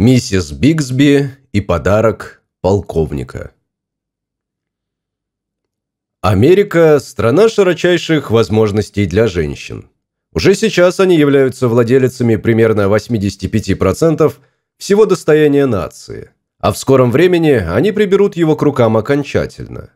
Миссис Бигсби и подарок полковника. Америка – страна широчайших возможностей для женщин. Уже сейчас они являются владелицами примерно 85% всего достояния нации, а в скором времени они приберут его к рукам окончательно.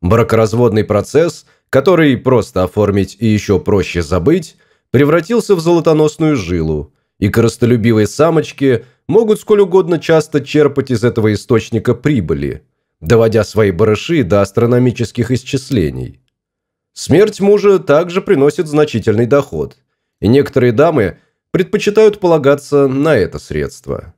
Бракоразводный процесс, который просто оформить и еще проще забыть, превратился в золотоносную жилу, и коростолюбивые самочки – могут сколь угодно часто черпать из этого источника прибыли, доводя свои барыши до астрономических исчислений. Смерть мужа также приносит значительный доход, и некоторые дамы предпочитают полагаться на это средство.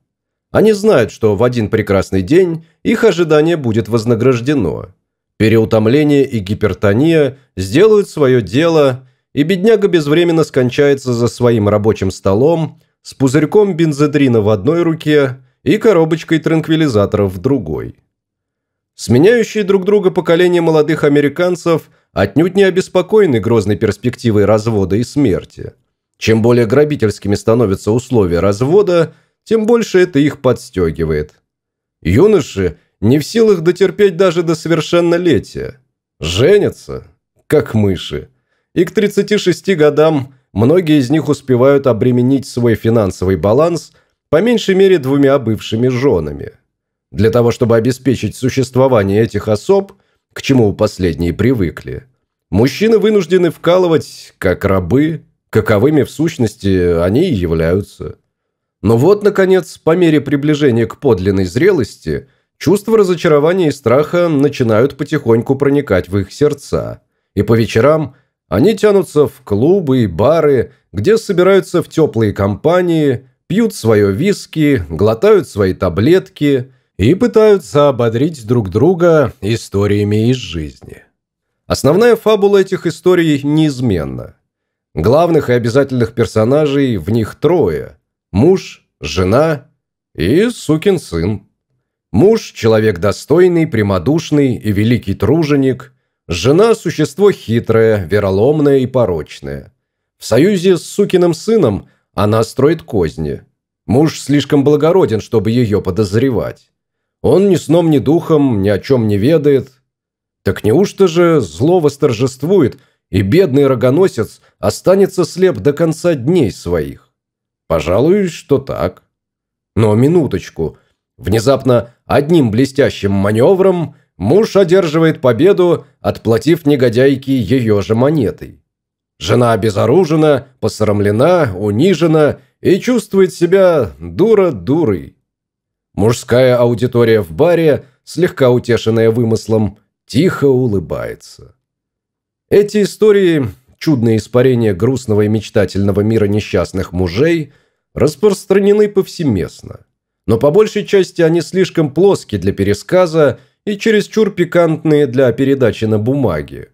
Они знают, что в один прекрасный день их ожидание будет вознаграждено. Переутомление и гипертония сделают свое дело, и бедняга безвременно скончается за своим рабочим столом, с пузырьком бензодрина в одной руке и коробочкой транквилизаторов в другой. Сменяющие друг друга поколения молодых американцев отнюдь не обеспокоены грозной перспективой развода и смерти. Чем более грабительскими становятся условия развода, тем больше это их подстегивает. Юноши не в силах дотерпеть даже до совершеннолетия. Женятся, как мыши. И к 36 годам многие из них успевают обременить свой финансовый баланс по меньшей мере двумя бывшими женами. Для того, чтобы обеспечить существование этих особ, к чему последние привыкли, мужчины вынуждены вкалывать как рабы, каковыми в сущности они и являются. Но вот, наконец, по мере приближения к подлинной зрелости, чувства разочарования и страха начинают потихоньку проникать в их сердца, и по вечерам они тянутся в клубы и бары, где собираются в теплые компании, пьют свое виски, глотают свои таблетки и пытаются ободрить друг друга историями из жизни. Основная фабула этих историй неизменна. Главных и обязательных персонажей в них трое – муж, жена и сукин сын. Муж – человек достойный, прямодушный и великий труженик – Жена – существо хитрое, вероломное и порочное. В союзе с сукиным сыном она строит козни. Муж слишком благороден, чтобы ее подозревать. Он ни сном, ни духом, ни о чем не ведает. Так неужто же зло восторжествует, и бедный рогоносец останется слеп до конца дней своих? Пожалуй, что так. Но минуточку. Внезапно одним блестящим маневром Муж одерживает победу, отплатив негодяйке ее же монетой. Жена обезоружена, посрамлена, унижена и чувствует себя дура-дурой. Мужская аудитория в баре, слегка утешенная вымыслом, тихо улыбается. Эти истории, чудные испарения грустного и мечтательного мира несчастных мужей, распространены повсеместно. Но по большей части они слишком плоски для пересказа и чересчур пикантные для передачи на бумаге.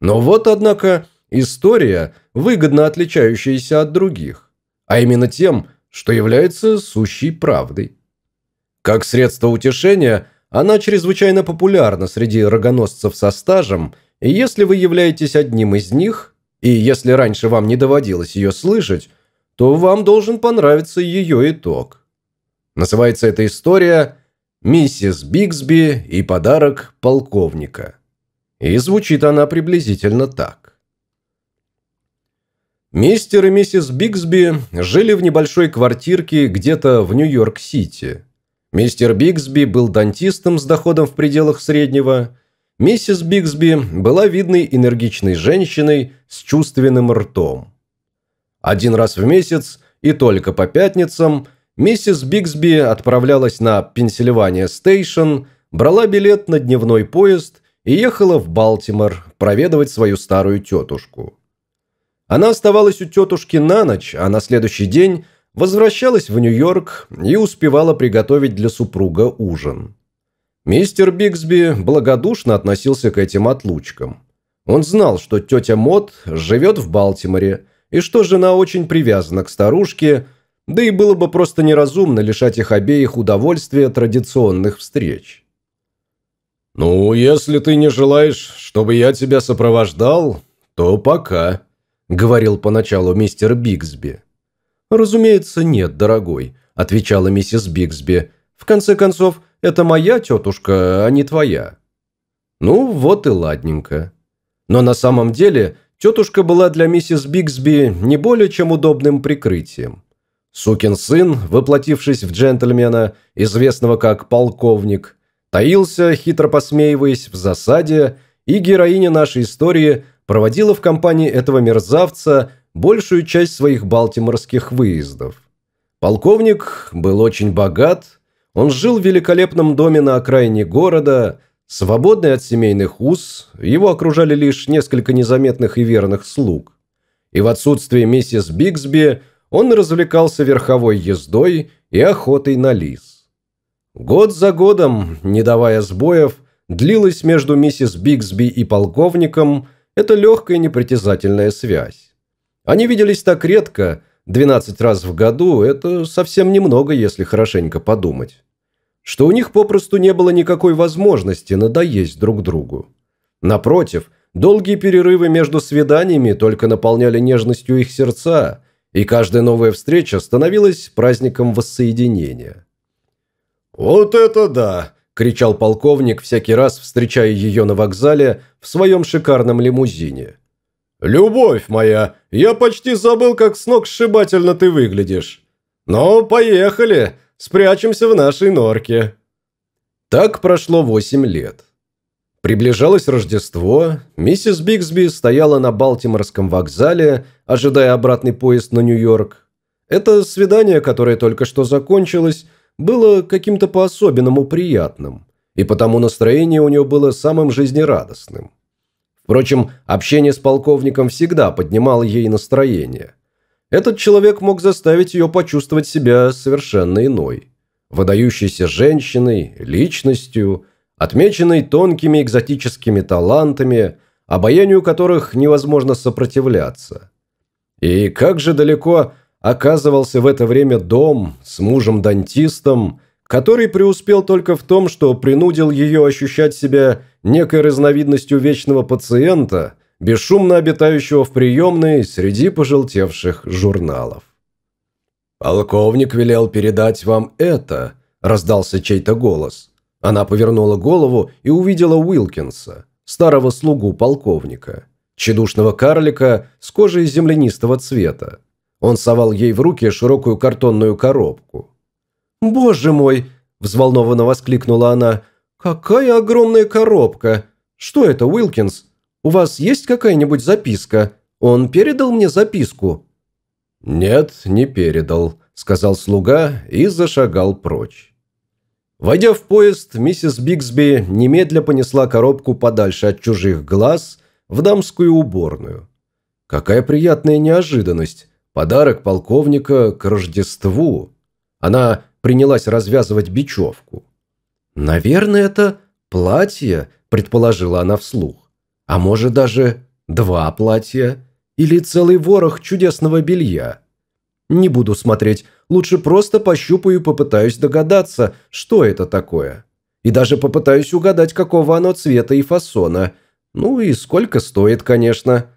Но вот, однако, история, выгодно отличающаяся от других, а именно тем, что является сущей правдой. Как средство утешения, она чрезвычайно популярна среди рогоносцев со стажем, и если вы являетесь одним из них, и если раньше вам не доводилось ее слышать, то вам должен понравиться ее итог. Называется эта история миссис Бигсби и подарок полковника. И звучит она приблизительно так. Мистер и миссис Бигсби жили в небольшой квартирке где-то в Нью-Йорк-Сити. Мистер Бигсби был дантистом с доходом в пределах среднего. Миссис Бигсби была видной энергичной женщиной с чувственным ртом. Один раз в месяц и только по пятницам – Миссис Бигсби отправлялась на Пенсильвания Стейшн, брала билет на дневной поезд и ехала в Балтимор проведывать свою старую тетушку. Она оставалась у тетушки на ночь, а на следующий день возвращалась в Нью-Йорк и успевала приготовить для супруга ужин. Мистер Бигсби благодушно относился к этим отлучкам. Он знал, что тетя Мот живет в Балтиморе и что жена очень привязана к старушке – да и было бы просто неразумно лишать их обеих удовольствия традиционных встреч. «Ну, если ты не желаешь, чтобы я тебя сопровождал, то пока», – говорил поначалу мистер Бигсби. «Разумеется, нет, дорогой», отвечала миссис Бигсби. «В конце концов, это моя тетушка, а не твоя». Ну, вот и ладненько. Но на самом деле тетушка была для миссис Бигсби не более чем удобным прикрытием. Сукин сын, воплотившись в джентльмена, известного как полковник, таился, хитро посмеиваясь в засаде, и героиня нашей истории проводила в компании этого мерзавца большую часть своих балтиморских выездов. Полковник был очень богат, он жил в великолепном доме на окраине города, свободный от семейных уз, его окружали лишь несколько незаметных и верных слуг. И в отсутствие миссис Бигсби он развлекался верховой ездой и охотой на лис. Год за годом, не давая сбоев, длилась между миссис Бигсби и полковником эта легкая непритязательная связь. Они виделись так редко, 12 раз в году – это совсем немного, если хорошенько подумать. Что у них попросту не было никакой возможности надоесть друг другу. Напротив, долгие перерывы между свиданиями только наполняли нежностью их сердца, и каждая новая встреча становилась праздником воссоединения. «Вот это да!» – кричал полковник, всякий раз встречая ее на вокзале в своем шикарном лимузине – «Любовь моя, я почти забыл, как с ног сшибательно ты выглядишь. Но поехали, спрячемся в нашей норке». Так прошло восемь лет. Приближалось Рождество, миссис Бигсби стояла на Балтиморском вокзале, ожидая обратный поезд на Нью-Йорк. Это свидание, которое только что закончилось, было каким-то по-особенному приятным, и потому настроение у нее было самым жизнерадостным. Впрочем, общение с полковником всегда поднимало ей настроение. Этот человек мог заставить ее почувствовать себя совершенно иной. Выдающейся женщиной, личностью, отмеченной тонкими экзотическими талантами, обаянию которых невозможно сопротивляться. И как же далеко оказывался в это время дом с мужем-дантистом, который преуспел только в том, что принудил ее ощущать себя некой разновидностью вечного пациента, бесшумно обитающего в приемной среди пожелтевших журналов. «Полковник велел передать вам это», – раздался чей-то голос. Она повернула голову и увидела Уилкинса, старого слугу полковника, тщедушного карлика с кожей землянистого цвета. Он совал ей в руки широкую картонную коробку. «Боже мой!» – взволнованно воскликнула она. «Какая огромная коробка! Что это, Уилкинс? У вас есть какая-нибудь записка? Он передал мне записку?» «Нет, не передал», – сказал слуга и зашагал прочь. Войдя в поезд, миссис Бигсби немедля понесла коробку подальше от чужих глаз в дамскую уборную. Какая приятная неожиданность! Подарок полковника к Рождеству. Она принялась развязывать бечевку. «Наверное, это платье», – предположила она вслух. «А может, даже два платья? Или целый ворох чудесного белья?» «Не буду смотреть, лучше просто пощупаю и попытаюсь догадаться, что это такое. И даже попытаюсь угадать, какого оно цвета и фасона. Ну и сколько стоит, конечно».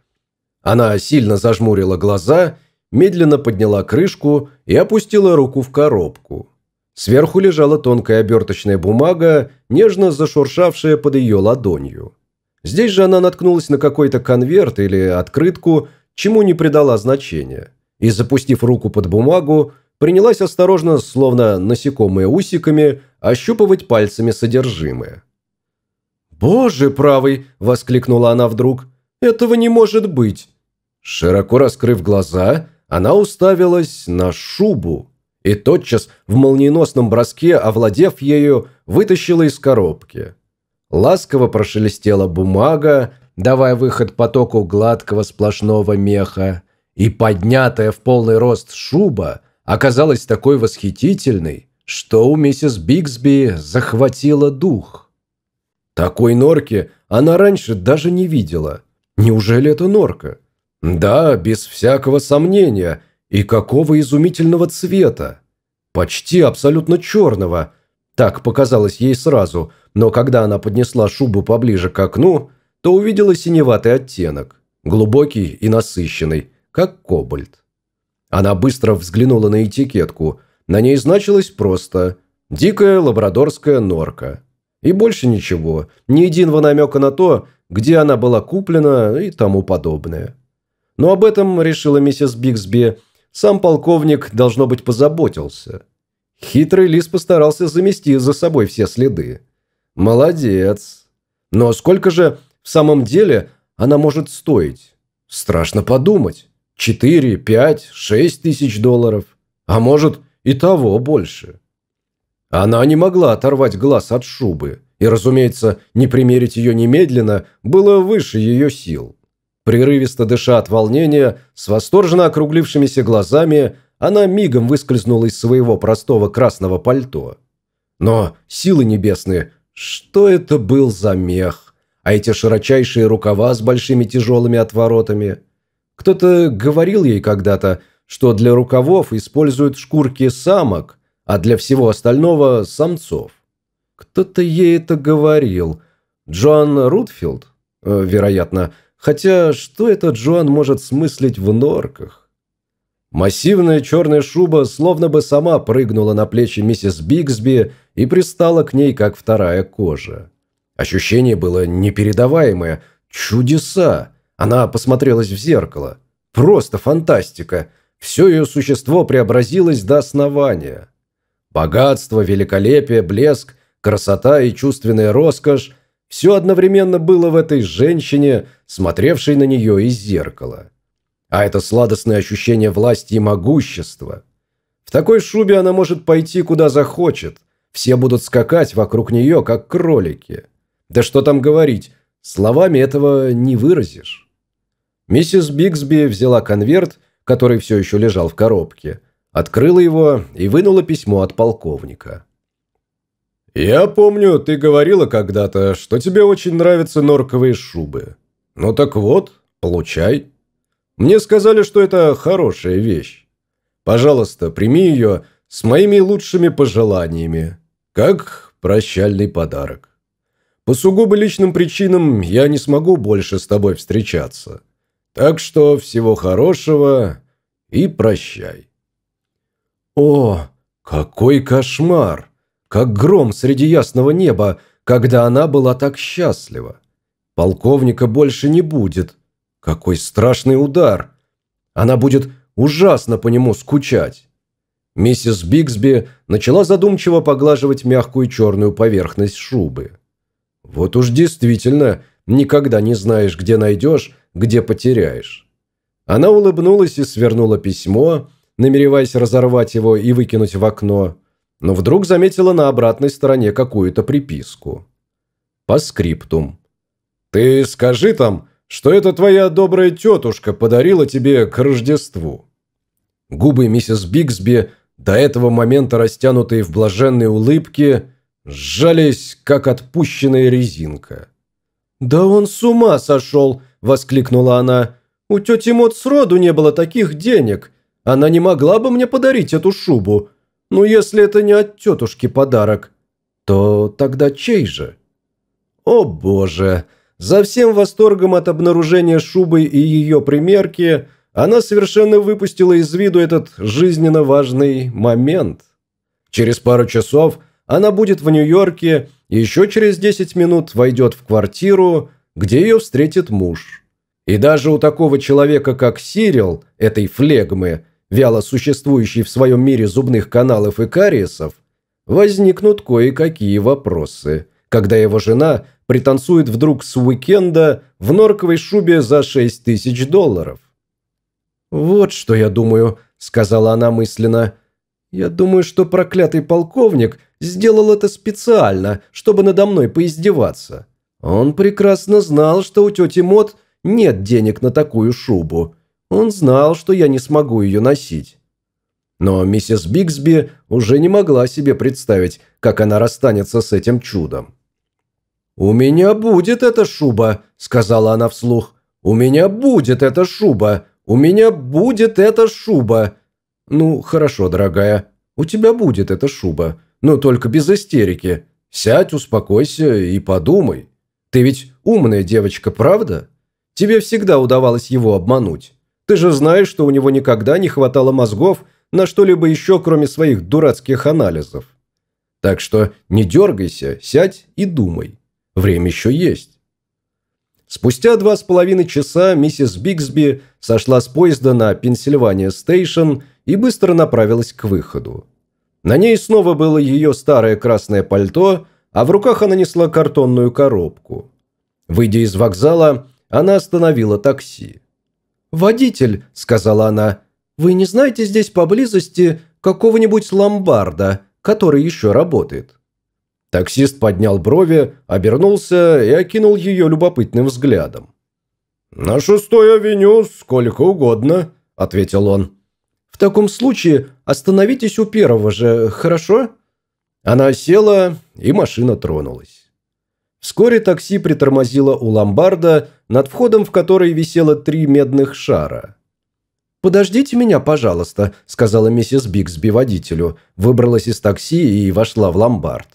Она сильно зажмурила глаза, медленно подняла крышку и опустила руку в коробку. Сверху лежала тонкая оберточная бумага, нежно зашуршавшая под ее ладонью. Здесь же она наткнулась на какой-то конверт или открытку, чему не придала значения. И, запустив руку под бумагу, принялась осторожно, словно насекомые усиками, ощупывать пальцами содержимое. «Боже правый!» – воскликнула она вдруг. «Этого не может быть!» Широко раскрыв глаза, она уставилась на шубу, и тотчас в молниеносном броске, овладев ею, вытащила из коробки. Ласково прошелестела бумага, давая выход потоку гладкого сплошного меха, и поднятая в полный рост шуба оказалась такой восхитительной, что у миссис Бигсби захватило дух. Такой норки она раньше даже не видела. Неужели это норка? Да, без всякого сомнения – и какого изумительного цвета! Почти абсолютно черного. Так показалось ей сразу, но когда она поднесла шубу поближе к окну, то увидела синеватый оттенок, глубокий и насыщенный, как кобальт. Она быстро взглянула на этикетку. На ней значилось просто «Дикая лабрадорская норка». И больше ничего, ни единого намека на то, где она была куплена и тому подобное. Но об этом, решила миссис Бигсби, сам полковник, должно быть, позаботился. Хитрый лис постарался замести за собой все следы. Молодец. Но сколько же в самом деле она может стоить? Страшно подумать. Четыре, пять, шесть тысяч долларов. А может и того больше. Она не могла оторвать глаз от шубы. И, разумеется, не примерить ее немедленно было выше ее сил. Прерывисто дыша от волнения, с восторженно округлившимися глазами, она мигом выскользнула из своего простого красного пальто. Но, силы небесные, что это был за мех? А эти широчайшие рукава с большими тяжелыми отворотами? Кто-то говорил ей когда-то, что для рукавов используют шкурки самок, а для всего остального – самцов. Кто-то ей это говорил. Джоан Рутфилд? Э, вероятно. Хотя, что этот Джоан может смыслить в норках? Массивная черная шуба словно бы сама прыгнула на плечи миссис Бигсби и пристала к ней, как вторая кожа. Ощущение было непередаваемое. Чудеса! Она посмотрелась в зеркало. Просто фантастика! Все ее существо преобразилось до основания. Богатство, великолепие, блеск, красота и чувственная роскошь – все одновременно было в этой женщине, смотревшей на нее из зеркала. А это сладостное ощущение власти и могущества. В такой шубе она может пойти куда захочет. Все будут скакать вокруг нее, как кролики. Да что там говорить, словами этого не выразишь. Миссис Бигсби взяла конверт, который все еще лежал в коробке, открыла его и вынула письмо от полковника. «Я помню, ты говорила когда-то, что тебе очень нравятся норковые шубы. Ну так вот, получай». Мне сказали, что это хорошая вещь. Пожалуйста, прими ее с моими лучшими пожеланиями, как прощальный подарок. По сугубо личным причинам я не смогу больше с тобой встречаться. Так что всего хорошего и прощай. О, какой кошмар! Как гром среди ясного неба, когда она была так счастлива. Полковника больше не будет, какой страшный удар! Она будет ужасно по нему скучать. Миссис Бигсби начала задумчиво поглаживать мягкую черную поверхность шубы. Вот уж действительно, никогда не знаешь, где найдешь, где потеряешь. Она улыбнулась и свернула письмо, намереваясь разорвать его и выкинуть в окно, но вдруг заметила на обратной стороне какую-то приписку. По скриптум. «Ты скажи там, что это твоя добрая тетушка подарила тебе к Рождеству». Губы миссис Бигсби, до этого момента растянутые в блаженной улыбке, сжались, как отпущенная резинка. «Да он с ума сошел!» – воскликнула она. «У тети Мот сроду не было таких денег. Она не могла бы мне подарить эту шубу. Ну, если это не от тетушки подарок, то тогда чей же?» «О, боже!» За всем восторгом от обнаружения шубы и ее примерки, она совершенно выпустила из виду этот жизненно важный момент. Через пару часов она будет в Нью-Йорке еще через 10 минут войдет в квартиру, где ее встретит муж. И даже у такого человека, как Сирил, этой флегмы, вяло существующей в своем мире зубных каналов и кариесов, возникнут кое-какие вопросы, когда его жена – пританцует вдруг с уикенда в норковой шубе за 6 тысяч долларов. «Вот что я думаю», – сказала она мысленно. «Я думаю, что проклятый полковник сделал это специально, чтобы надо мной поиздеваться. Он прекрасно знал, что у тети Мот нет денег на такую шубу. Он знал, что я не смогу ее носить». Но миссис Бигсби уже не могла себе представить, как она расстанется с этим чудом. «У меня будет эта шуба», – сказала она вслух. «У меня будет эта шуба! У меня будет эта шуба!» «Ну, хорошо, дорогая, у тебя будет эта шуба, но только без истерики. Сядь, успокойся и подумай. Ты ведь умная девочка, правда? Тебе всегда удавалось его обмануть. Ты же знаешь, что у него никогда не хватало мозгов на что-либо еще, кроме своих дурацких анализов. Так что не дергайся, сядь и думай. Время еще есть. Спустя два с половиной часа миссис Бигсби сошла с поезда на Пенсильвания Стейшн и быстро направилась к выходу. На ней снова было ее старое красное пальто, а в руках она несла картонную коробку. Выйдя из вокзала, она остановила такси. «Водитель», — сказала она, — «вы не знаете здесь поблизости какого-нибудь ломбарда, который еще работает?» Таксист поднял брови, обернулся и окинул ее любопытным взглядом. «На шестой авеню сколько угодно», — ответил он. «В таком случае остановитесь у первого же, хорошо?» Она села, и машина тронулась. Вскоре такси притормозило у ломбарда, над входом в который висело три медных шара. «Подождите меня, пожалуйста», – сказала миссис Бигсби водителю, выбралась из такси и вошла в ломбард.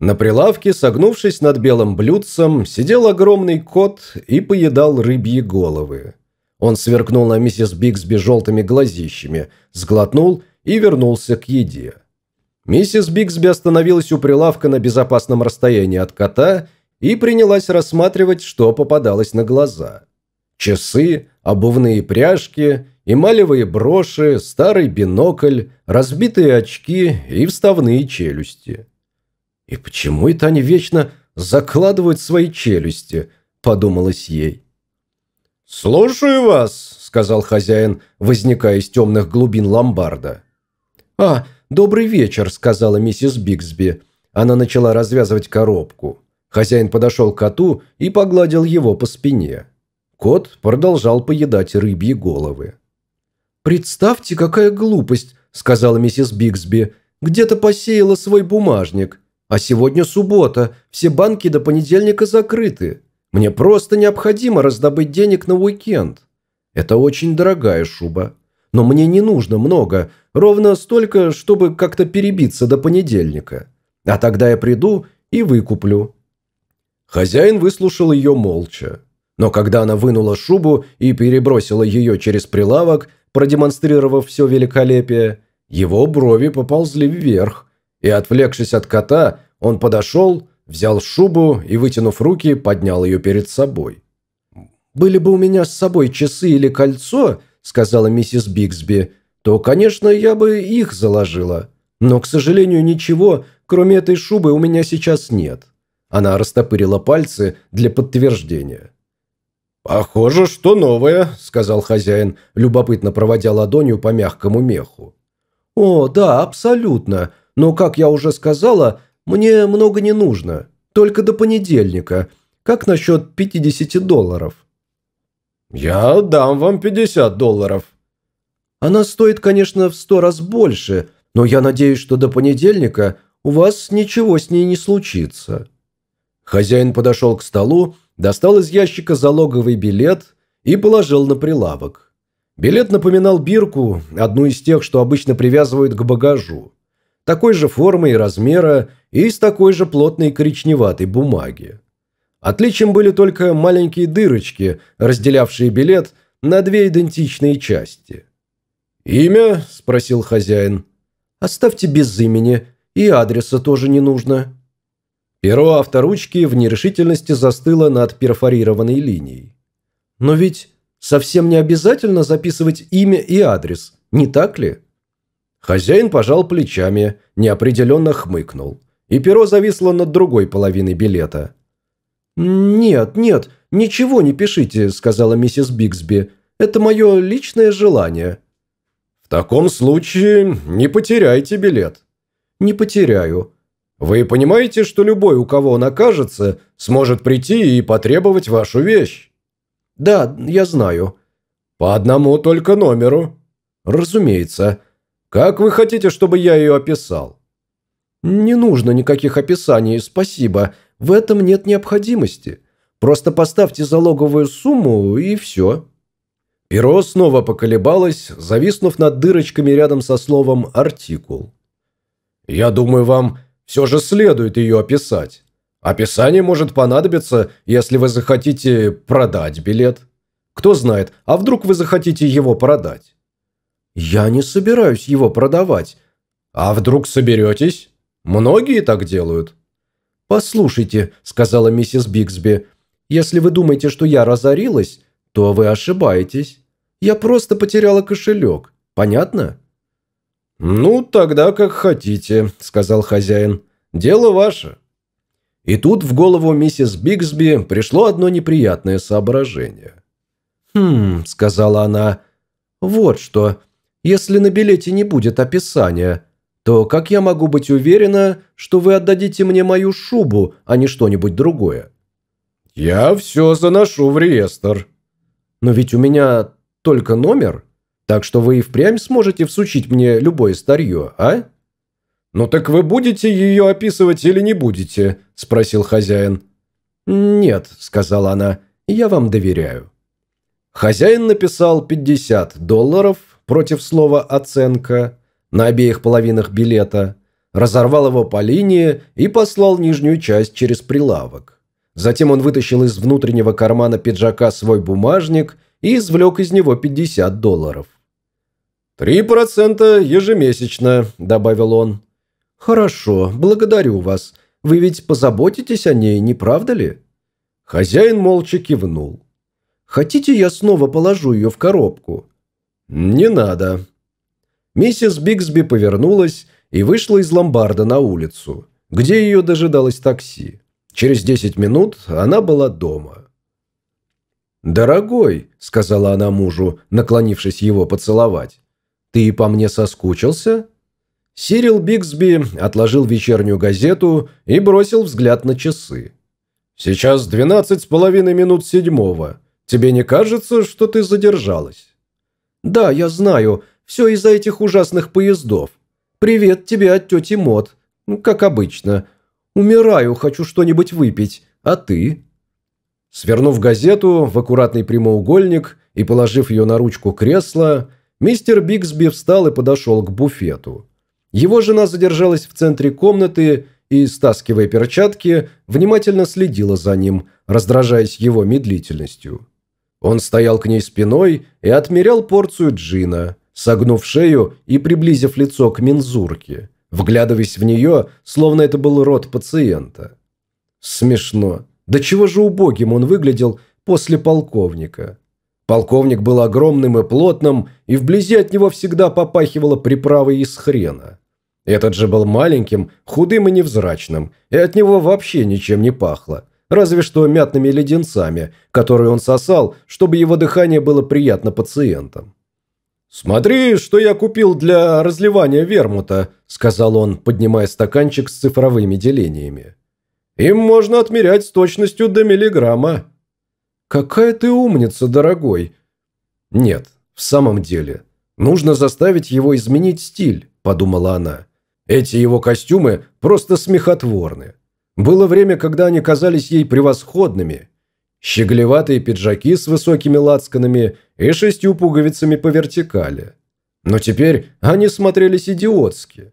На прилавке, согнувшись над белым блюдцем, сидел огромный кот и поедал рыбьи головы. Он сверкнул на миссис Бигсби желтыми глазищами, сглотнул и вернулся к еде. Миссис Бигсби остановилась у прилавка на безопасном расстоянии от кота и принялась рассматривать, что попадалось на глаза. Часы, обувные пряжки, эмалевые броши, старый бинокль, разбитые очки и вставные челюсти. «И почему это они вечно закладывают свои челюсти?» – подумалось ей. «Слушаю вас», – сказал хозяин, возникая из темных глубин ломбарда. «А, «Добрый вечер», – сказала миссис Бигсби. Она начала развязывать коробку. Хозяин подошел к коту и погладил его по спине. Кот продолжал поедать рыбьи головы. «Представьте, какая глупость», – сказала миссис Бигсби. «Где-то посеяла свой бумажник. А сегодня суббота, все банки до понедельника закрыты. Мне просто необходимо раздобыть денег на уикенд. Это очень дорогая шуба. Но мне не нужно много, ровно столько, чтобы как-то перебиться до понедельника. А тогда я приду и выкуплю». Хозяин выслушал ее молча. Но когда она вынула шубу и перебросила ее через прилавок, продемонстрировав все великолепие, его брови поползли вверх, и, отвлекшись от кота, он подошел, взял шубу и, вытянув руки, поднял ее перед собой. «Были бы у меня с собой часы или кольцо», сказала миссис Бигсби, то, конечно, я бы их заложила. Но, к сожалению, ничего, кроме этой шубы, у меня сейчас нет. Она растопырила пальцы для подтверждения. «Похоже, что новое», – сказал хозяин, любопытно проводя ладонью по мягкому меху. «О, да, абсолютно. Но, как я уже сказала, мне много не нужно. Только до понедельника. Как насчет 50 долларов?» «Я дам вам 50 долларов». «Она стоит, конечно, в сто раз больше, но я надеюсь, что до понедельника у вас ничего с ней не случится». Хозяин подошел к столу, достал из ящика залоговый билет и положил на прилавок. Билет напоминал бирку, одну из тех, что обычно привязывают к багажу. Такой же формы и размера и из такой же плотной коричневатой бумаги. Отличием были только маленькие дырочки, разделявшие билет на две идентичные части. «Имя?» – спросил хозяин. «Оставьте без имени, и адреса тоже не нужно». Перо авторучки в нерешительности застыло над перфорированной линией. «Но ведь совсем не обязательно записывать имя и адрес, не так ли?» Хозяин пожал плечами, неопределенно хмыкнул, и перо зависло над другой половиной билета – «Нет, нет, ничего не пишите», – сказала миссис Бигсби. «Это мое личное желание». «В таком случае не потеряйте билет». «Не потеряю». «Вы понимаете, что любой, у кого он окажется, сможет прийти и потребовать вашу вещь?» «Да, я знаю». «По одному только номеру». «Разумеется. Как вы хотите, чтобы я ее описал?» «Не нужно никаких описаний, спасибо. В этом нет необходимости. Просто поставьте залоговую сумму и все». Перо снова поколебалось, зависнув над дырочками рядом со словом «артикул». «Я думаю, вам все же следует ее описать. Описание может понадобиться, если вы захотите продать билет. Кто знает, а вдруг вы захотите его продать?» «Я не собираюсь его продавать». «А вдруг соберетесь? Многие так делают». «Послушайте», – сказала миссис Бигсби, – «если вы думаете, что я разорилась, то вы ошибаетесь. Я просто потеряла кошелек. Понятно?» «Ну, тогда как хотите», – сказал хозяин. «Дело ваше». И тут в голову миссис Бигсби пришло одно неприятное соображение. «Хм», – сказала она, – «вот что. Если на билете не будет описания, то как я могу быть уверена, что вы отдадите мне мою шубу, а не что-нибудь другое?» «Я все заношу в реестр». «Но ведь у меня только номер, так что вы и впрямь сможете всучить мне любое старье, а?» «Ну так вы будете ее описывать или не будете?» – спросил хозяин. «Нет», – сказала она, – «я вам доверяю». Хозяин написал 50 долларов против слова «оценка» на обеих половинах билета, разорвал его по линии и послал нижнюю часть через прилавок. Затем он вытащил из внутреннего кармана пиджака свой бумажник и извлек из него 50 долларов. «Три процента ежемесячно», – добавил он. «Хорошо, благодарю вас. Вы ведь позаботитесь о ней, не правда ли?» Хозяин молча кивнул. «Хотите, я снова положу ее в коробку?» «Не надо». Миссис Бигсби повернулась и вышла из ломбарда на улицу, где ее дожидалось такси. Через десять минут она была дома. «Дорогой», — сказала она мужу, наклонившись его поцеловать, — «ты по мне соскучился?» Сирил Бигсби отложил вечернюю газету и бросил взгляд на часы. «Сейчас двенадцать с половиной минут седьмого. Тебе не кажется, что ты задержалась?» «Да, я знаю. Все из-за этих ужасных поездов. Привет тебе от тети Мот. Как обычно. Умираю, хочу что-нибудь выпить. А ты?» Свернув газету в аккуратный прямоугольник и положив ее на ручку кресла, мистер Бигсби встал и подошел к буфету. Его жена задержалась в центре комнаты и, стаскивая перчатки, внимательно следила за ним, раздражаясь его медлительностью. Он стоял к ней спиной и отмерял порцию джина, согнув шею и приблизив лицо к мензурке, вглядываясь в нее, словно это был рот пациента. Смешно. Да чего же убогим он выглядел после полковника. Полковник был огромным и плотным, и вблизи от него всегда попахивало приправой из хрена. Этот же был маленьким, худым и невзрачным, и от него вообще ничем не пахло, разве что мятными леденцами, которые он сосал, чтобы его дыхание было приятно пациентам. «Смотри, что я купил для разливания вермута», – сказал он, поднимая стаканчик с цифровыми делениями. «Им можно отмерять с точностью до миллиграмма». «Какая ты умница, дорогой!» «Нет, в самом деле, нужно заставить его изменить стиль», – подумала она. Эти его костюмы просто смехотворны. Было время, когда они казались ей превосходными. Щеголеватые пиджаки с высокими лацканами и шестью пуговицами по вертикали. Но теперь они смотрелись идиотски.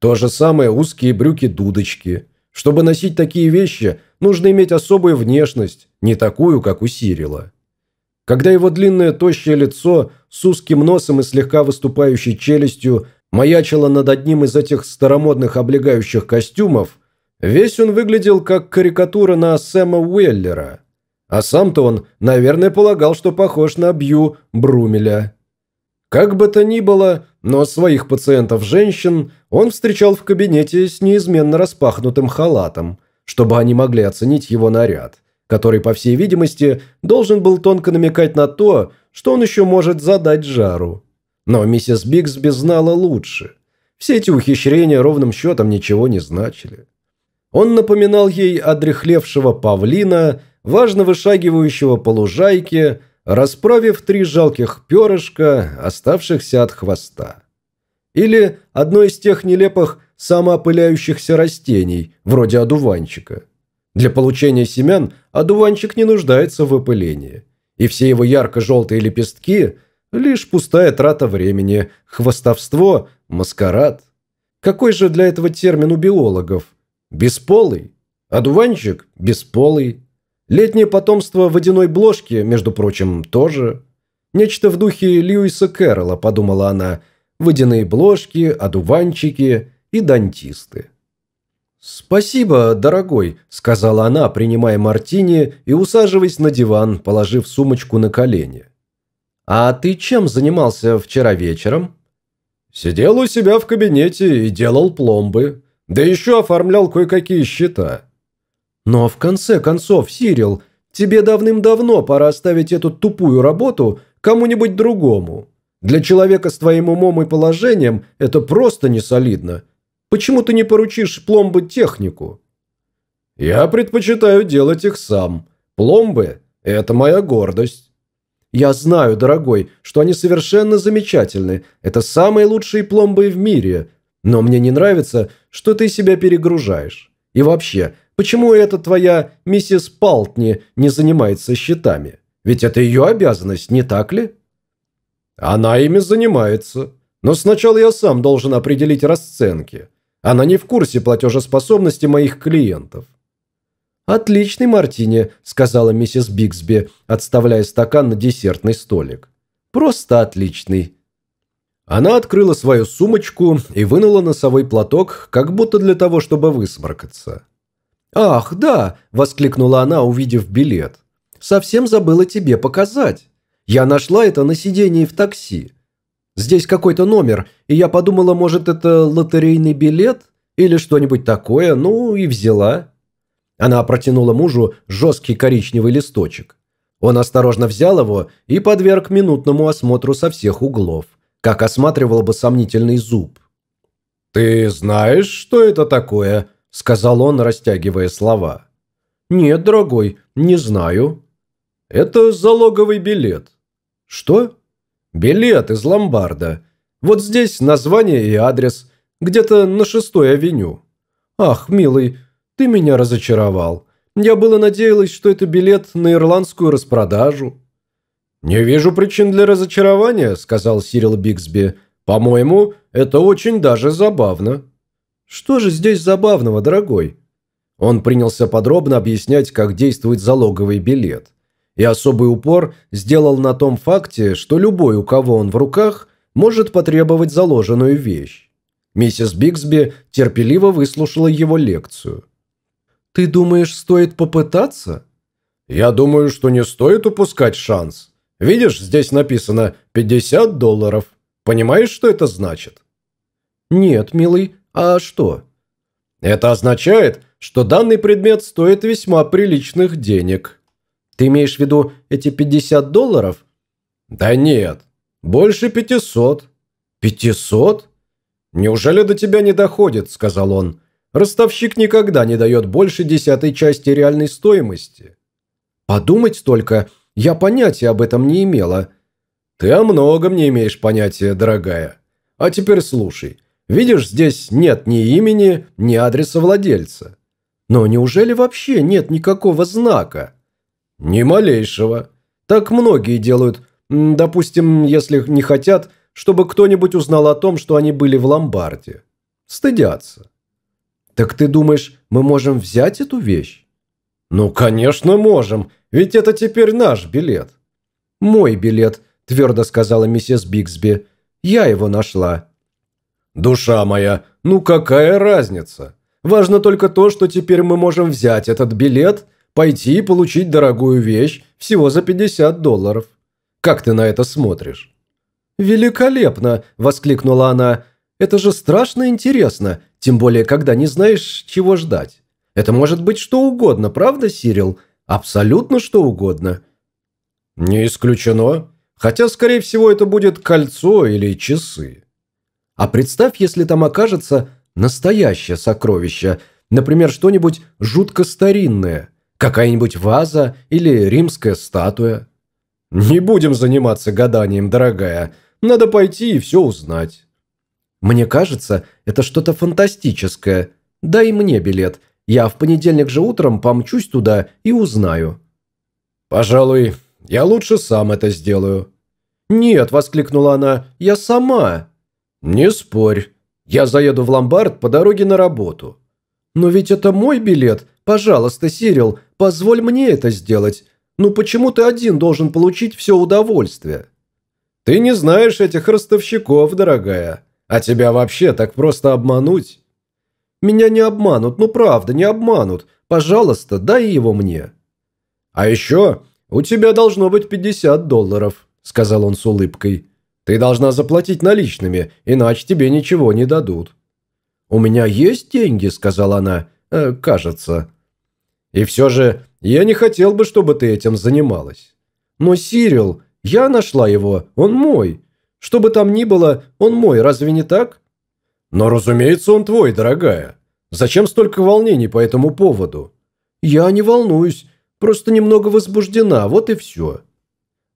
То же самое узкие брюки-дудочки. Чтобы носить такие вещи, нужно иметь особую внешность, не такую, как у Сирила. Когда его длинное тощее лицо с узким носом и слегка выступающей челюстью – маячила над одним из этих старомодных облегающих костюмов, весь он выглядел как карикатура на Сэма Уэллера. А сам-то он, наверное, полагал, что похож на Бью Брумеля. Как бы то ни было, но своих пациентов-женщин он встречал в кабинете с неизменно распахнутым халатом, чтобы они могли оценить его наряд, который, по всей видимости, должен был тонко намекать на то, что он еще может задать жару. Но миссис Бигсби знала лучше. Все эти ухищрения ровным счетом ничего не значили. Он напоминал ей одрехлевшего павлина, важно вышагивающего по лужайке, расправив три жалких перышка, оставшихся от хвоста. Или одно из тех нелепых самоопыляющихся растений, вроде одуванчика. Для получения семян одуванчик не нуждается в опылении, и все его ярко-желтые лепестки – Лишь пустая трата времени, хвостовство, маскарад. Какой же для этого термин у биологов? Бесполый. Одуванчик – бесполый. Летнее потомство водяной бложки, между прочим, тоже. Нечто в духе Льюиса Кэрролла, подумала она. Водяные бложки, одуванчики и дантисты. «Спасибо, дорогой», – сказала она, принимая мартини и усаживаясь на диван, положив сумочку на колени. «А ты чем занимался вчера вечером?» «Сидел у себя в кабинете и делал пломбы. Да еще оформлял кое-какие счета». «Но в конце концов, Сирил, тебе давным-давно пора оставить эту тупую работу кому-нибудь другому. Для человека с твоим умом и положением это просто не солидно. Почему ты не поручишь пломбы технику?» «Я предпочитаю делать их сам. Пломбы – это моя гордость». «Я знаю, дорогой, что они совершенно замечательны. Это самые лучшие пломбы в мире. Но мне не нравится, что ты себя перегружаешь. И вообще, почему эта твоя миссис Палтни не занимается счетами? Ведь это ее обязанность, не так ли?» «Она ими занимается. Но сначала я сам должен определить расценки. Она не в курсе платежеспособности моих клиентов». «Отличный мартини», – сказала миссис Бигсби, отставляя стакан на десертный столик. «Просто отличный». Она открыла свою сумочку и вынула носовой платок, как будто для того, чтобы высморкаться. «Ах, да!» – воскликнула она, увидев билет. «Совсем забыла тебе показать. Я нашла это на сидении в такси. Здесь какой-то номер, и я подумала, может, это лотерейный билет или что-нибудь такое, ну и взяла». Она протянула мужу жесткий коричневый листочек. Он осторожно взял его и подверг минутному осмотру со всех углов, как осматривал бы сомнительный зуб. «Ты знаешь, что это такое?» – сказал он, растягивая слова. «Нет, дорогой, не знаю». «Это залоговый билет». «Что?» Билет из ломбарда. Вот здесь название и адрес. Где-то на шестой авеню. Ах, милый, ты меня разочаровал. Я было надеялась, что это билет на ирландскую распродажу. «Не вижу причин для разочарования», – сказал Сирил Бигсби. «По-моему, это очень даже забавно». «Что же здесь забавного, дорогой?» Он принялся подробно объяснять, как действует залоговый билет и особый упор сделал на том факте, что любой, у кого он в руках, может потребовать заложенную вещь. Миссис Бигсби терпеливо выслушала его лекцию. «Ты думаешь, стоит попытаться?» «Я думаю, что не стоит упускать шанс. Видишь, здесь написано 50 долларов. Понимаешь, что это значит?» «Нет, милый, а что?» «Это означает, что данный предмет стоит весьма приличных денег». Ты имеешь в виду эти 50 долларов? Да нет, больше 500. 500? Неужели до тебя не доходит, сказал он. Ростовщик никогда не дает больше десятой части реальной стоимости. Подумать только, я понятия об этом не имела. Ты о многом не имеешь понятия, дорогая. А теперь слушай. Видишь, здесь нет ни имени, ни адреса владельца. Но неужели вообще нет никакого знака? «Ни малейшего. Так многие делают. Допустим, если не хотят, чтобы кто-нибудь узнал о том, что они были в ломбарде. Стыдятся». «Так ты думаешь, мы можем взять эту вещь?» «Ну, конечно, можем. Ведь это теперь наш билет». «Мой билет», – твердо сказала миссис Бигсби. «Я его нашла». «Душа моя, ну какая разница? Важно только то, что теперь мы можем взять этот билет – пойти и получить дорогую вещь всего за 50 долларов. Как ты на это смотришь?» «Великолепно!» – воскликнула она. «Это же страшно интересно, тем более, когда не знаешь, чего ждать. Это может быть что угодно, правда, Сирил? Абсолютно что угодно». «Не исключено. Хотя, скорее всего, это будет кольцо или часы». «А представь, если там окажется настоящее сокровище, например, что-нибудь жутко старинное». Какая-нибудь ваза или римская статуя? Не будем заниматься гаданием, дорогая. Надо пойти и все узнать. Мне кажется, это что-то фантастическое. Дай мне билет. Я в понедельник же утром помчусь туда и узнаю. Пожалуй, я лучше сам это сделаю. Нет, воскликнула она, я сама. Не спорь. Я заеду в ломбард по дороге на работу. Но ведь это мой билет. Пожалуйста, Сирил, позволь мне это сделать. Ну почему ты один должен получить все удовольствие? Ты не знаешь этих ростовщиков, дорогая. А тебя вообще так просто обмануть? Меня не обманут, ну правда, не обманут. Пожалуйста, дай его мне. А еще у тебя должно быть 50 долларов, сказал он с улыбкой. Ты должна заплатить наличными, иначе тебе ничего не дадут. «У меня есть деньги», — сказала она. «Э, «Кажется». «И все же я не хотел бы, чтобы ты этим занималась». «Но, Сирил, я нашла его, он мой. Что бы там ни было, он мой, разве не так?» «Но, разумеется, он твой, дорогая. Зачем столько волнений по этому поводу?» «Я не волнуюсь, просто немного возбуждена, вот и все».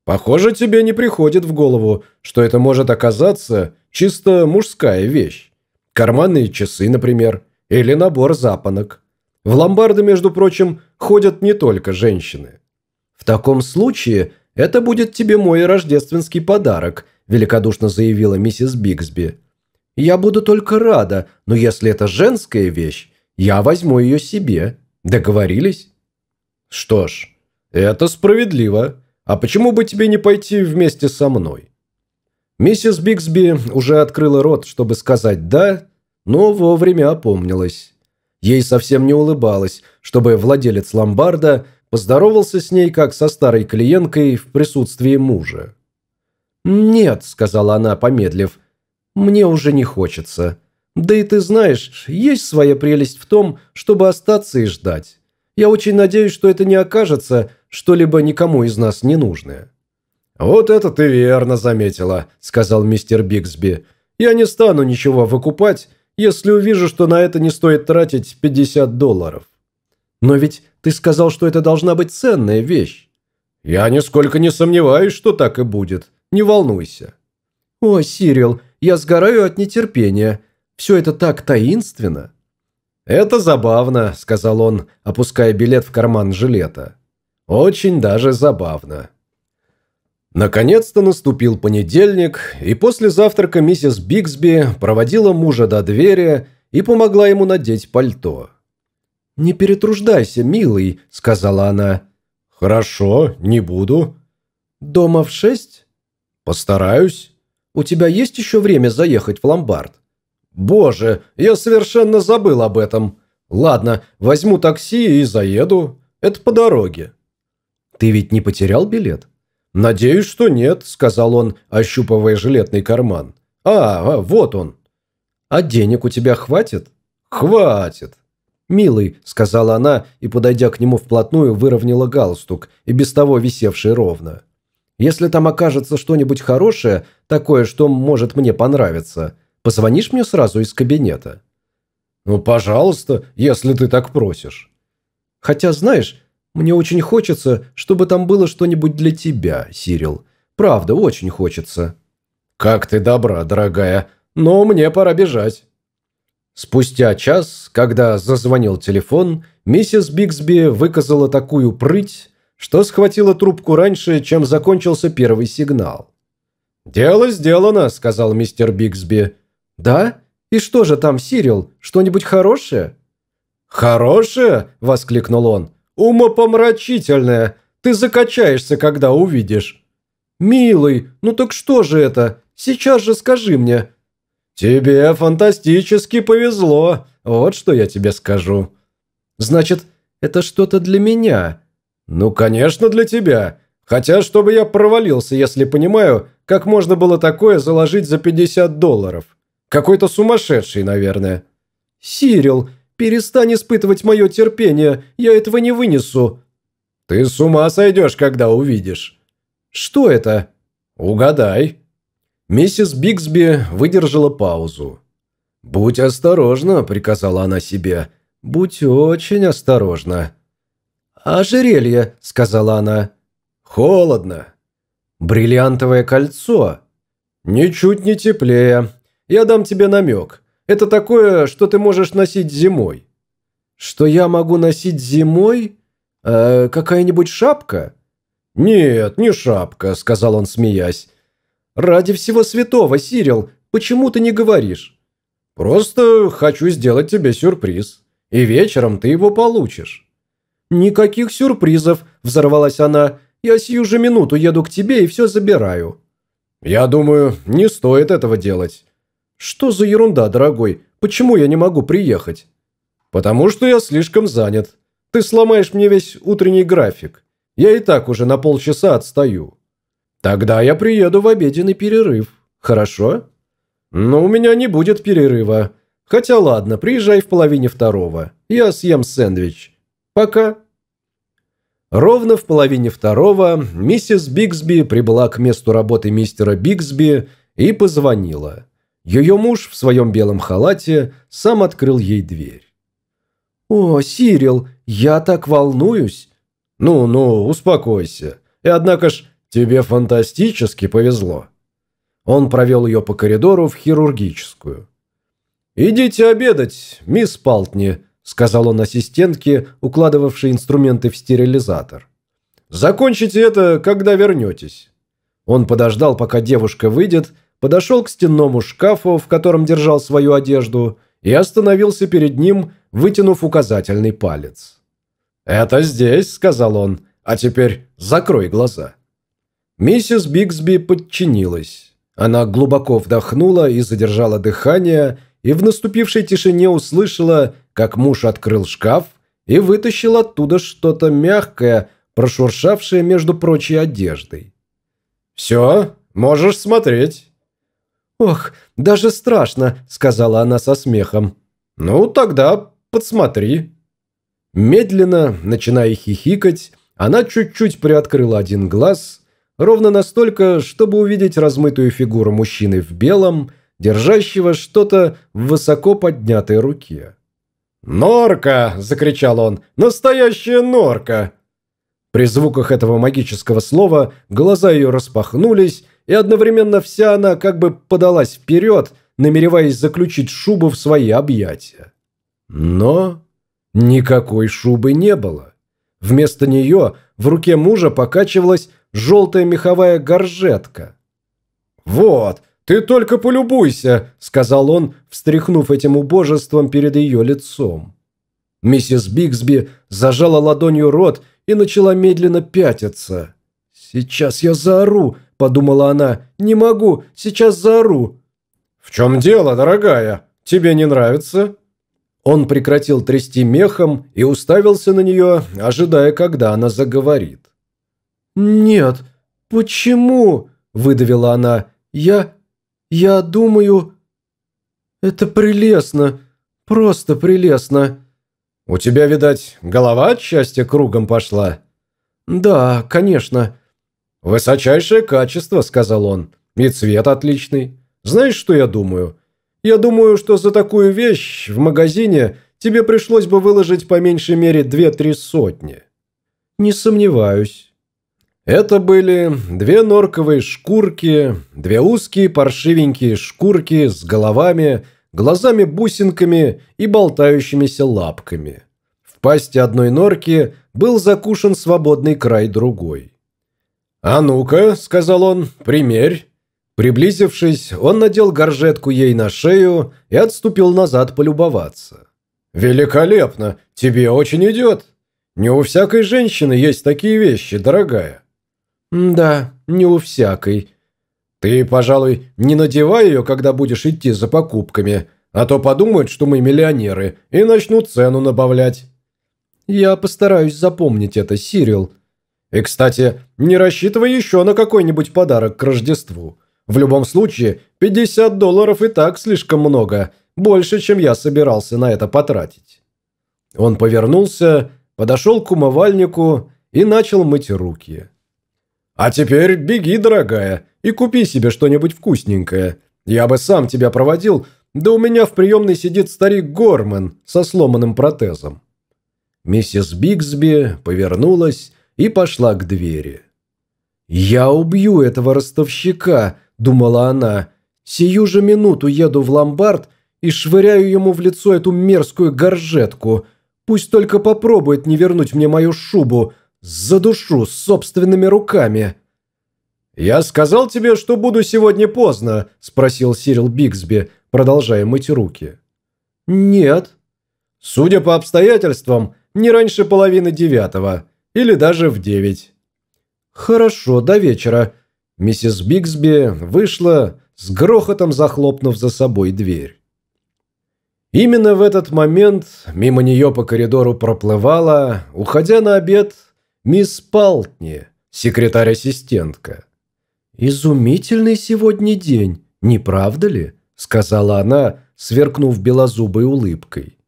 «Похоже, тебе не приходит в голову, что это может оказаться чисто мужская вещь. Карманные часы, например, или набор запонок. В ломбарды, между прочим, ходят не только женщины. «В таком случае это будет тебе мой рождественский подарок», великодушно заявила миссис Бигсби. «Я буду только рада, но если это женская вещь, я возьму ее себе. Договорились?» «Что ж, это справедливо. А почему бы тебе не пойти вместе со мной?» Миссис Бигсби уже открыла рот, чтобы сказать «да», но вовремя опомнилась. Ей совсем не улыбалось, чтобы владелец ломбарда поздоровался с ней, как со старой клиенткой в присутствии мужа. «Нет», — сказала она, помедлив, — «мне уже не хочется. Да и ты знаешь, есть своя прелесть в том, чтобы остаться и ждать. Я очень надеюсь, что это не окажется что-либо никому из нас не нужное». «Вот это ты верно заметила», – сказал мистер Бигсби. «Я не стану ничего выкупать, если увижу, что на это не стоит тратить 50 долларов». «Но ведь ты сказал, что это должна быть ценная вещь». «Я нисколько не сомневаюсь, что так и будет. Не волнуйся». «О, Сирил, я сгораю от нетерпения. Все это так таинственно». «Это забавно», – сказал он, опуская билет в карман жилета. «Очень даже забавно». Наконец-то наступил понедельник, и после завтрака миссис Бигсби проводила мужа до двери и помогла ему надеть пальто. «Не перетруждайся, милый», – сказала она. «Хорошо, не буду». «Дома в шесть?» «Постараюсь». «У тебя есть еще время заехать в ломбард?» «Боже, я совершенно забыл об этом. Ладно, возьму такси и заеду. Это по дороге». «Ты ведь не потерял билет?» «Надеюсь, что нет», – сказал он, ощупывая жилетный карман. «А, а, вот он». «А денег у тебя хватит?» «Хватит». «Милый», – сказала она и, подойдя к нему вплотную, выровняла галстук, и без того висевший ровно. «Если там окажется что-нибудь хорошее, такое, что может мне понравиться, позвонишь мне сразу из кабинета?» «Ну, пожалуйста, если ты так просишь». «Хотя, знаешь, мне очень хочется, чтобы там было что-нибудь для тебя, Сирил. Правда, очень хочется». «Как ты добра, дорогая. Но мне пора бежать». Спустя час, когда зазвонил телефон, миссис Бигсби выказала такую прыть, что схватила трубку раньше, чем закончился первый сигнал. «Дело сделано», – сказал мистер Бигсби. «Да? И что же там, Сирил? Что-нибудь хорошее?» «Хорошее?» – воскликнул он. «Умопомрачительное! Ты закачаешься, когда увидишь!» «Милый, ну так что же это? Сейчас же скажи мне!» «Тебе фантастически повезло, вот что я тебе скажу». «Значит, это что-то для меня?» «Ну, конечно, для тебя. Хотя, чтобы я провалился, если понимаю, как можно было такое заложить за 50 долларов. Какой-то сумасшедший, наверное». «Сирил, Перестань испытывать мое терпение, я этого не вынесу». «Ты с ума сойдешь, когда увидишь». «Что это?» «Угадай». Миссис Бигсби выдержала паузу. «Будь осторожна», – приказала она себе. «Будь очень осторожна». «Ожерелье», – сказала она. «Холодно». «Бриллиантовое кольцо». «Ничуть не теплее. Я дам тебе намек. Это такое, что ты можешь носить зимой». «Что я могу носить зимой? Э, Какая-нибудь шапка?» «Нет, не шапка», – сказал он, смеясь. «Ради всего святого, Сирил, почему ты не говоришь?» «Просто хочу сделать тебе сюрприз, и вечером ты его получишь». «Никаких сюрпризов», – взорвалась она. «Я сию же минуту еду к тебе и все забираю». «Я думаю, не стоит этого делать». «Что за ерунда, дорогой? Почему я не могу приехать?» «Потому что я слишком занят. Ты сломаешь мне весь утренний график. Я и так уже на полчаса отстаю». «Тогда я приеду в обеденный перерыв. Хорошо?» «Но у меня не будет перерыва. Хотя ладно, приезжай в половине второго. Я съем сэндвич. Пока». Ровно в половине второго миссис Бигсби прибыла к месту работы мистера Бигсби и позвонила. Ее муж в своем белом халате сам открыл ей дверь. «О, Сирил, я так волнуюсь!» «Ну-ну, успокойся. И однако ж, тебе фантастически повезло». Он провел ее по коридору в хирургическую. «Идите обедать, мисс Палтни», сказал он ассистентке, укладывавшей инструменты в стерилизатор. «Закончите это, когда вернетесь». Он подождал, пока девушка выйдет, подошел к стенному шкафу, в котором держал свою одежду, и остановился перед ним, вытянув указательный палец. «Это здесь», — сказал он, — «а теперь закрой глаза». Миссис Бигсби подчинилась. Она глубоко вдохнула и задержала дыхание, и в наступившей тишине услышала, как муж открыл шкаф и вытащил оттуда что-то мягкое, прошуршавшее между прочей одеждой. «Все, можешь смотреть». «Ох, даже страшно», — сказала она со смехом. «Ну, тогда подсмотри». Медленно, начиная хихикать, она чуть-чуть приоткрыла один глаз, ровно настолько, чтобы увидеть размытую фигуру мужчины в белом, держащего что-то в высоко поднятой руке. «Норка!» – закричал он. «Настоящая норка!» При звуках этого магического слова глаза ее распахнулись, и одновременно вся она как бы подалась вперед, намереваясь заключить шубу в свои объятия. Но никакой шубы не было. Вместо нее в руке мужа покачивалась желтая меховая горжетка. «Вот, «Ты только полюбуйся», – сказал он, встряхнув этим убожеством перед ее лицом. Миссис Бигсби зажала ладонью рот и начала медленно пятиться. «Сейчас я заору», – подумала она. «Не могу, сейчас заору». «В чем дело, дорогая? Тебе не нравится?» Он прекратил трясти мехом и уставился на нее, ожидая, когда она заговорит. «Нет, почему?» – выдавила она. «Я... Я думаю... Это прелестно. Просто прелестно. У тебя, видать, голова от счастья кругом пошла? Да, конечно. Высочайшее качество, сказал он. И цвет отличный. Знаешь, что я думаю? Я думаю, что за такую вещь в магазине тебе пришлось бы выложить по меньшей мере две-три сотни. Не сомневаюсь. Это были две норковые шкурки, две узкие паршивенькие шкурки с головами, глазами-бусинками и болтающимися лапками. В пасти одной норки был закушен свободный край другой. «А ну-ка», — сказал он, — «примерь». Приблизившись, он надел горжетку ей на шею и отступил назад полюбоваться. «Великолепно! Тебе очень идет! Не у всякой женщины есть такие вещи, дорогая». «Да, не у всякой». «Ты, пожалуй, не надевай ее, когда будешь идти за покупками, а то подумают, что мы миллионеры, и начнут цену набавлять». «Я постараюсь запомнить это, Сирил». «И, кстати, не рассчитывай еще на какой-нибудь подарок к Рождеству. В любом случае, 50 долларов и так слишком много, больше, чем я собирался на это потратить». Он повернулся, подошел к умывальнику и начал мыть руки. «А теперь беги, дорогая, и купи себе что-нибудь вкусненькое. Я бы сам тебя проводил, да у меня в приемной сидит старик Горман со сломанным протезом». Миссис Бигсби повернулась и пошла к двери. «Я убью этого ростовщика», – думала она. «Сию же минуту еду в ломбард и швыряю ему в лицо эту мерзкую горжетку. Пусть только попробует не вернуть мне мою шубу, Задушу собственными руками. «Я сказал тебе, что буду сегодня поздно?» – спросил Сирил Бигсби, продолжая мыть руки. «Нет». «Судя по обстоятельствам, не раньше половины девятого. Или даже в девять». «Хорошо, до вечера. Миссис Бигсби вышла, с грохотом захлопнув за собой дверь. Именно в этот момент мимо нее по коридору проплывала, уходя на обед, мисс Палтни, секретарь-ассистентка. «Изумительный сегодня день, не правда ли?» – сказала она, сверкнув белозубой улыбкой.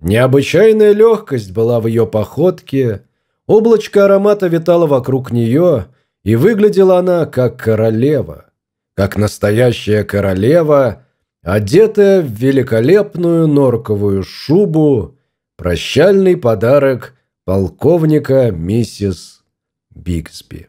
Необычайная легкость была в ее походке, облачко аромата витало вокруг нее, и выглядела она как королева, как настоящая королева, одетая в великолепную норковую шубу, прощальный подарок полковника миссис Бигсби.